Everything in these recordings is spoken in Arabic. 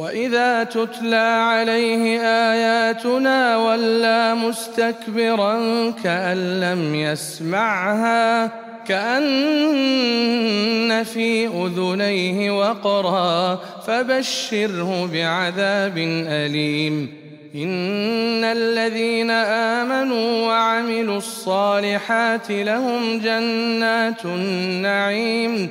واذا تتلى عليه اياتنا ولى مستكبرا كان لم يسمعها كان في اذنيه وقرا فبشره بعذاب اليم ان الذين امنوا وعملوا الصالحات لهم جنات النعيم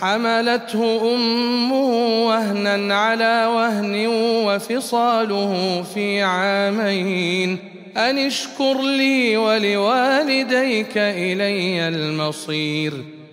حملته أمه وهنا على وهن وفصاله في عامين. أن اشكر لي ولوالديك إلي المصير.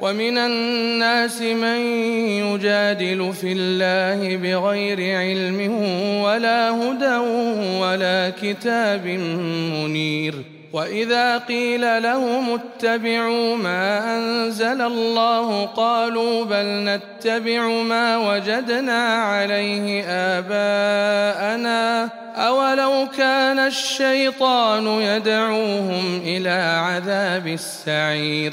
ومن الناس من يجادل في الله بغير علم ولا هدى ولا كتاب منير. وإذا قيل لهم اتبعوا ما أنزل الله قالوا بل نتبع ما وجدنا عليه آباءنا. أولو كان الشيطان يدعوهم إلى عذاب السعير.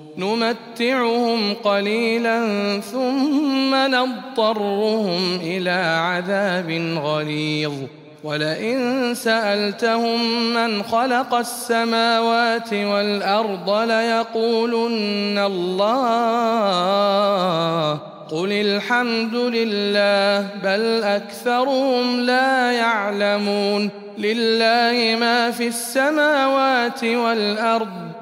نمتعهم قليلا ثم نضطرهم إلى عذاب غليظ. ولئن سألتهم من خلق السماوات والأرض ليقولن الله. قل الحمد لله بل أكثرهم لا يعلمون. لله ما في السماوات والأرض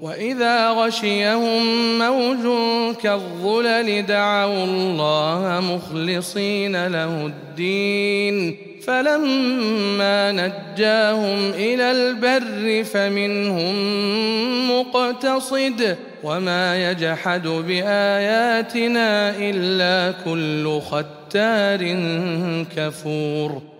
واذا غشيهم موج كالظلل دعوا الله مخلصين له الدين فلما نجاهم إلى البر فمنهم مقتصد وما يجحد باياتنا الا كل ختار كفور